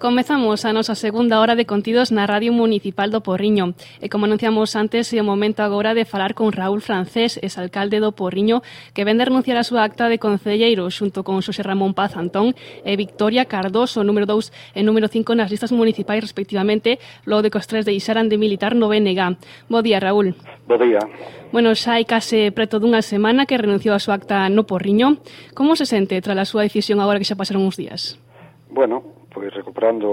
Comezamos a nosa segunda hora de contidos na Radio Municipal do Porriño. E como anunciamos antes, é o momento agora de falar con Raúl Francés, exalcalde do Porriño, que vende renunciar a súa acta de concelleiro xunto con Xosé Ramón Paz Antón e Victoria Cardoso, número 2 e número 5 nas listas municipais respectivamente, logo de que os tres deixaran de Militar no BNG. Bo día, Raúl. Bo día. Bueno, xa hai case preto dunha semana que renunciou a súa acta no Porriño. Como se sente tras a súa decisión agora que xa pasaron uns días? Bueno, pois recuperando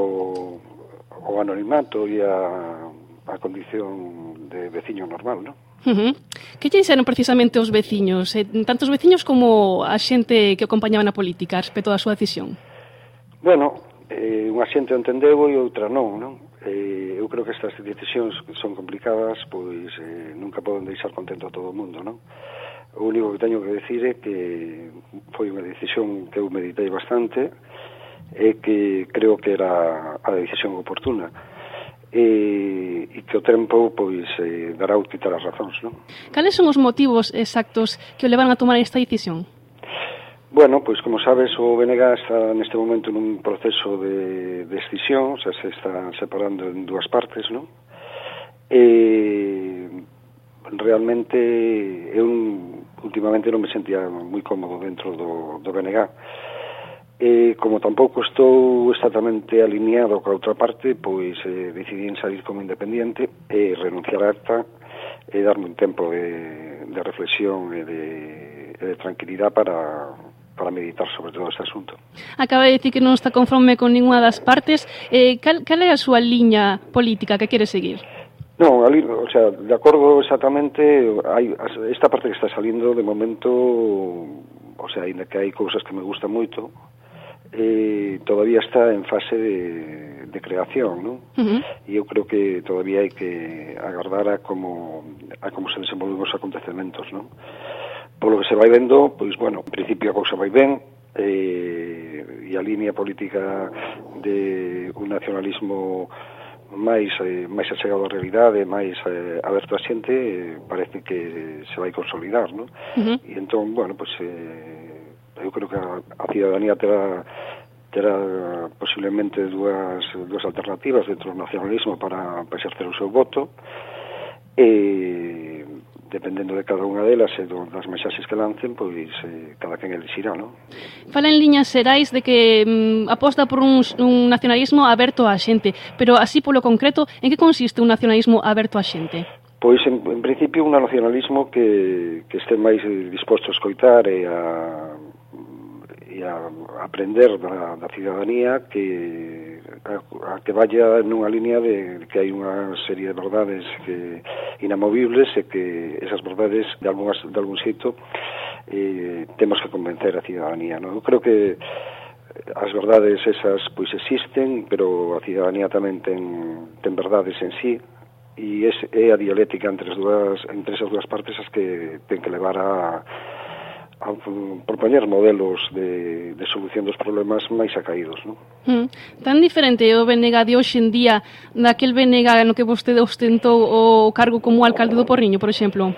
o anonimato e a, a condición de veciño normal, non? Uh -huh. Que lle dixeron precisamente os veciños, eh, tanto os veciños como a xente que acompañaba na política respecto da súa decisión? Bueno, eh, unha xente o entendeu e outra non, non? Eh, eu creo que estas decisións son complicadas, pois eh, nunca poden deixar contento a todo o mundo, non? O único que teño que decir é que foi unha decisión que eu meditei bastante, é que creo que era a decisión oportuna e, e que o tempo pois eh, dará o quitar as razóns, non? Cales son os motivos exactos que o levan a tomar esta decisión? Bueno, pois como sabes, o BNG está neste momento nun proceso de, de escisión, xa se está separando en dúas partes, non? E realmente eu últimamente non me sentía moi cómodo dentro do, do BNG E como tampouco estou exactamente alineado coa outra parte, pois eh, en salir como independiente e renunciar a acta e darme un tempo de, de reflexión e de, e de tranquilidade para, para meditar sobre todo este asunto. Acaba de dicir que non está conforme con ninguna das partes. Eh, cal, cal é a súa liña política que quere seguir? Non, ali, o sea, de acordo exactamente, hai, esta parte que está salindo de momento, o sea, ainda que hai cousas que me gustan moito, eh, todavía está en fase de, de creación, ¿no? Uh -huh. E eu creo que todavía hai que agardar a como, a como se desenvolven os acontecementos, Por Polo que se vai vendo, pois, bueno, en principio a cousa vai ben, eh, e a línea política de un nacionalismo máis eh, máis achegado á realidade, máis eh, aberto a xente, eh, parece que se vai consolidar, non? Uh -huh. E entón, bueno, pois eh, eu creo que a, a ciudadanía terá terá eh, posiblemente dúas, dúas alternativas dentro do nacionalismo para, para exercer o seu voto e dependendo de cada unha delas e do, das mensaxes que lancen, pois eh, cada quen elixirá, non? Fala en liñas xerais de que mm, aposta por un, un nacionalismo aberto á xente, pero así polo concreto, en que consiste un nacionalismo aberto á xente? Pois, en, en principio, un nacionalismo que, que este máis disposto a escoitar e a e a, aprender da, da cidadanía que a, a que vaya nunha línea de que hai unha serie de verdades que inamovibles e que esas verdades de algunhas de algún xeito eh, temos que convencer a cidadanía, non? Eu creo que as verdades esas pois existen, pero a cidadanía tamén ten ten verdades en sí, e es, é a dialéctica entre as dúas entre esas dúas partes as que ten que levar a a mm, propoñer modelos de, de solución dos problemas máis acaídos. Non? Mm. Tan diferente o BNG de hoxe en día daquel BNG no que vostede ostentou o cargo como alcalde do Porriño, por exemplo?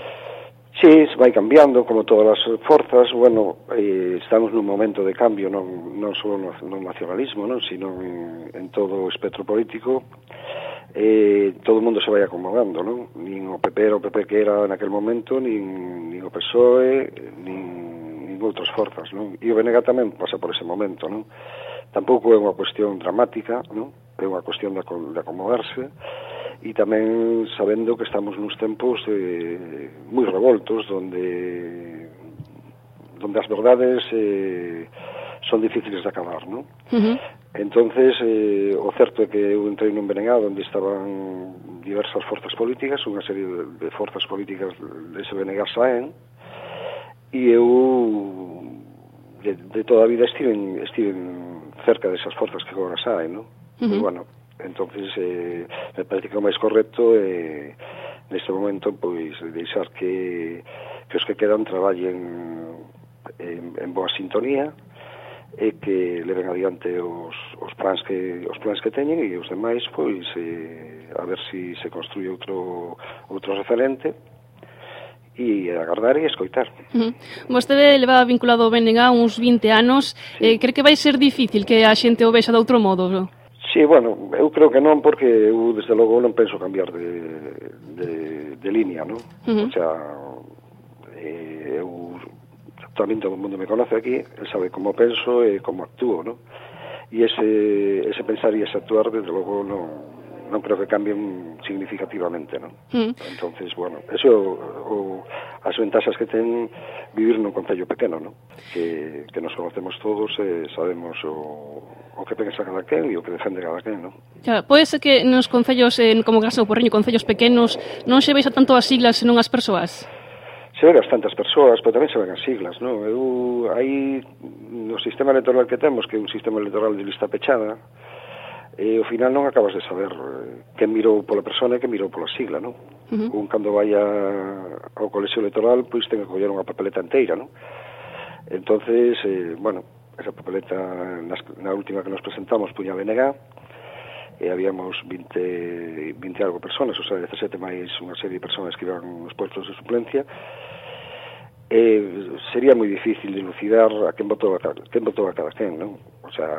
Sí, vai cambiando, como todas as forzas, bueno, eh, estamos nun momento de cambio, non, non só no, no nacionalismo, non, sino en, en todo o espectro político, eh, todo o mundo se vai acomodando, non? Nin o PP era o PP que era naquel momento, nin, nin o PSOE, nin outras forzas, non? E o BNG tamén pasa por ese momento, non? Tampouco é unha cuestión dramática, non? É unha cuestión de, de acomodarse e tamén sabendo que estamos nos tempos eh, moi revoltos onde onde as verdades eh, son difíciles de acabar, non? Uh -huh. Entonces, eh, o certo é que eu entrei nun BNG onde estaban diversas forzas políticas, unha serie de, de forzas políticas dese de Saen, e eu de, de toda a vida estive, estive cerca desas forzas que agora saen, non? Uh -huh. Bueno, entonces eh, me parece que o máis correcto é eh, neste momento pois deixar que, que os que quedan traballen en, en boa sintonía e que leven adiante os, os plans que os plans que teñen e os demais pois eh, a ver se si se construye outro outro referente e agardar e escoitar. Uh -huh. Vostede leva vinculado ao BNG uns 20 anos. Sí. Eh, cree que vai ser difícil que a xente o vexa de outro modo? No? Sí, bueno, eu creo que non, porque eu, desde logo, non penso cambiar de, de, de línea, non? Uh -huh. O sea, eh, eu, tamén todo o mundo me conoce aquí, el sabe como penso e como actúo, non? E ese, ese pensar e ese actuar, desde logo, non, non creo que cambien significativamente, non? Mm. Entonces, bueno, eso o, as ventaxas que ten vivir nun concello pequeno, non? Que, que nos conocemos todos e eh, sabemos o, o que pensa cada quen e o que defende cada quen, non? Claro, pode ser que nos concellos, en, como caso o Porreño, concellos pequenos, non se veis a tanto as siglas senón as persoas? se ven as tantas persoas, pero tamén se ven as siglas, non? Eu, aí, no sistema electoral que temos, que é un sistema electoral de lista pechada, e ao final non acabas de saber eh, que mirou pola persona e que mirou pola sigla, non? Uh -huh. Un cando vai a, ao colexio electoral, pois ten que coller unha papeleta inteira, non? Entonces, eh, bueno, esa papeleta nas, na última que nos presentamos puña BNG, e habíamos 20, 20 algo personas, o sea, 17 máis unha serie de personas que iban nos postos de suplencia, eh, sería moi difícil dilucidar a quen votou a, quen votou a cada quen, non? O sea,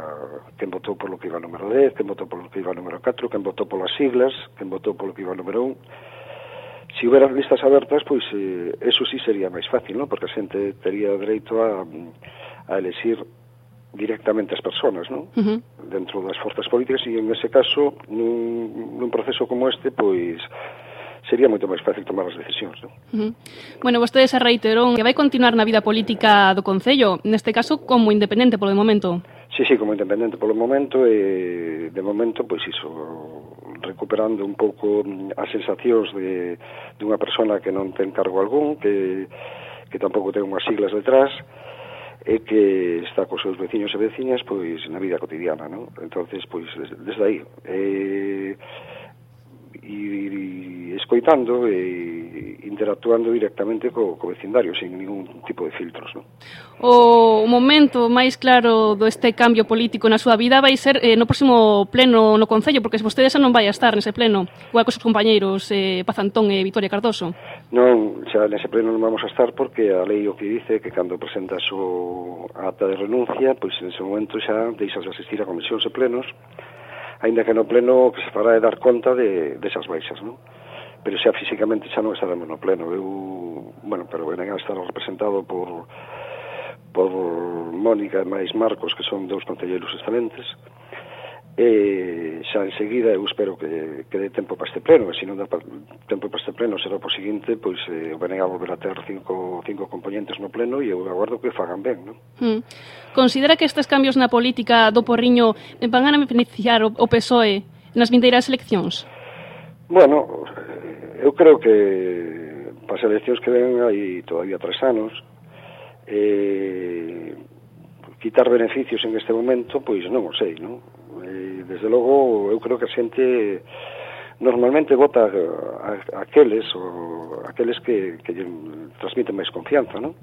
quen votou polo que iba o número 10, quen votou polo que iba o número 4, quen votou polas siglas, quen votou polo que iba o número 1. Se si houbera listas abertas, pois eh, eso sí sería máis fácil, non? Porque a xente tería dereito a, a elexir directamente as persoas, non? Uh -huh. Dentro das forzas políticas e en ese caso, nun, nun proceso como este, pois sería moito máis fácil tomar as decisións. Non? Uh -huh. Bueno, vostede se reiterón que vai continuar na vida política do Concello, neste caso como independente polo momento. Sí, sí, como independente polo momento, e de momento, pois iso, recuperando un pouco mm, as sensacións de, de unha persona que non ten cargo algún, que, que tampouco ten unhas siglas detrás, e que está cos seus veciños e veciñas pois na vida cotidiana, non? Entonces, pois desde aí. Eh, e escoitando e interactuando directamente co, co vecindario, sin ningún tipo de filtros. Non? O momento máis claro do este cambio político na súa vida vai ser eh, no próximo pleno no Concello, porque se vostede xa non vai a estar nese pleno, igual cos seus compañeiros eh, Pazantón e Vitoria Cardoso. Non, xa nese pleno non vamos a estar porque a lei o que dice que cando presentas o ata de renuncia, pois nese momento xa deixas de asistir a comisións e plenos, aínda que no pleno que se fará é dar conta de, desas baixas, non? pero xa físicamente xa non estaremos no pleno eu, bueno, pero Benegan estará representado por por Mónica e máis Marcos que son dous concelleiros excelentes e xa enseguida eu espero que, que dé tempo para este pleno e se non dá tempo para este pleno será por seguinte pois eh, o Benega volverá a ter cinco, cinco componentes no pleno e eu aguardo que fagan ben non? Mm. Considera que estes cambios na política do Porriño van a beneficiar o, o PSOE nas vindeiras eleccións? Bueno, Eu creo que para as eleccións que ven hai todavía tres anos, eh, quitar beneficios en este momento, pois non o sei, non? Eh, desde logo, eu creo que a xente normalmente vota a, a, aqueles o aqueles que, que transmiten máis confianza, non?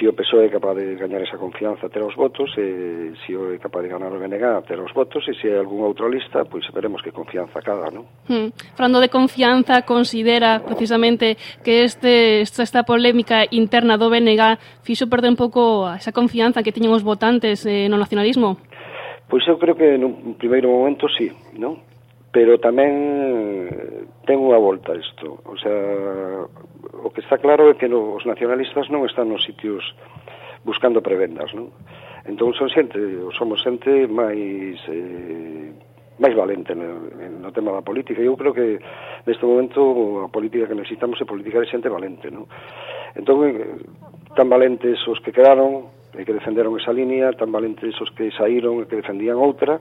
se o PSOE é capaz de gañar esa confianza ter os votos, e se o é capaz de ganar o BNG ter os votos, e se hai algún outra lista, pois veremos que confianza cada, non? Hmm. Falando de confianza, considera precisamente que este, esta, esta polémica interna do BNG fixo perder un pouco esa confianza que tiñen os votantes eh, no nacionalismo? Pois eu creo que nun primeiro momento sí, non? pero tamén ten unha volta isto. O sea, o que está claro é que no, os nacionalistas non están nos sitios buscando prebendas, non? Entón son xente, somos xente máis eh, máis valente no, no tema da política. Eu creo que neste momento a política que necesitamos é política de xente valente, non? Entón, eh, tan valentes os que quedaron e que defenderon esa línea, tan valentes os que saíron e que defendían outra,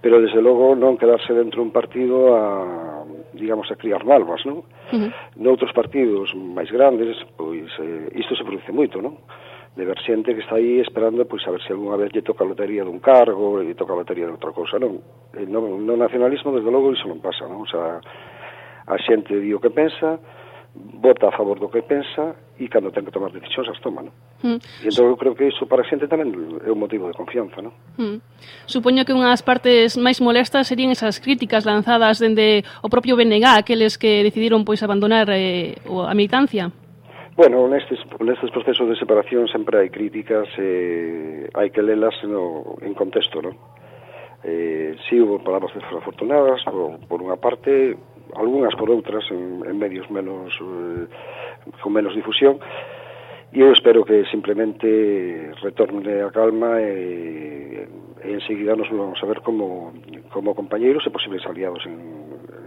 pero desde logo non quedarse dentro un partido a digamos a criar malvas, non? Uh -huh. Noutros partidos máis grandes, pois eh, isto se produce moito, non? de ver xente que está aí esperando pois a ver se algunha vez lle toca a lotería dun cargo, lle toca a lotería de outra cousa, non? Eh, no, no nacionalismo, desde logo, iso non pasa, non? O sea, a xente di o que pensa, vota a favor do que pensa e cando ten que tomar decisións as toma, non? Mm. E entón eu creo que iso para a xente tamén é un motivo de confianza, non? Mm. Supoño que unhas partes máis molestas serían esas críticas lanzadas dende o propio BNG, aqueles que decidiron pois abandonar eh, a militancia. Bueno, nestes, nestes procesos de separación sempre hai críticas, eh, hai que lelas no, en contexto, non? Eh, si sí, houve palabras desafortunadas, por, por unha parte, algunhas por outras en, en medios menos eh, con menos difusión e eu espero que simplemente retorne a calma e, e enseguida nos vamos a ver como, como compañeiros e posibles aliados en,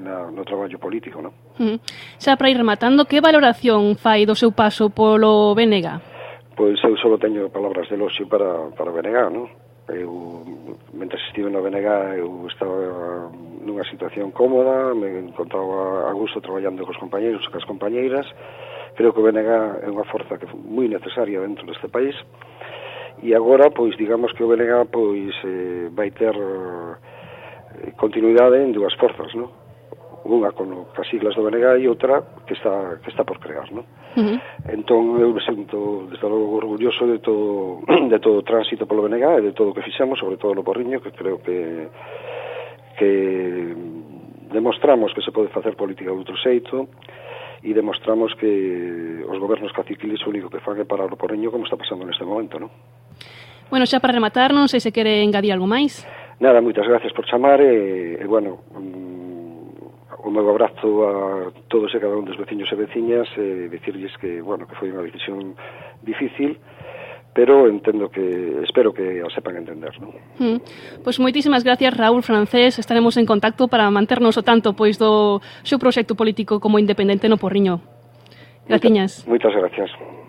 na, no traballo político, non? Mm. Xa para ir rematando, que valoración fai do seu paso polo BNG? Pois eu só teño palabras de loxo para, para BNG non? Eu, mentre estive no BNG eu estaba nunha situación cómoda, me encontraba a gusto traballando cos compañeiros e cas compañeiras. Creo que o BNG é unha forza que moi necesaria dentro deste país. E agora, pois, digamos que o BNG pois, eh, vai ter eh, continuidade en dúas forzas, non? unha con as siglas do BNG e outra que está que está por crear, non? Uh -huh. Entón eu me sinto desde logo orgulloso de todo de todo o tránsito polo BNG e de todo o que fixemos, sobre todo no Porriño, que creo que que demostramos que se pode facer política de outro xeito e demostramos que os gobernos caciquiles o único que fan é parar o porreño como está pasando neste momento, non? Bueno, xa para rematar, non sei se quere engadir algo máis. Nada, moitas gracias por chamar e, e bueno, mm, o meu abrazo a todos e cada un dos veciños e veciñas e dicirlles que, bueno, que foi unha decisión difícil pero entendo que espero que o sepan entender, non? Mm. Pois moitísimas gracias Raúl Francés, estaremos en contacto para manternos o tanto pois do seu proxecto político como independente no Porriño. Gratiñas. Moita, moitas gracias.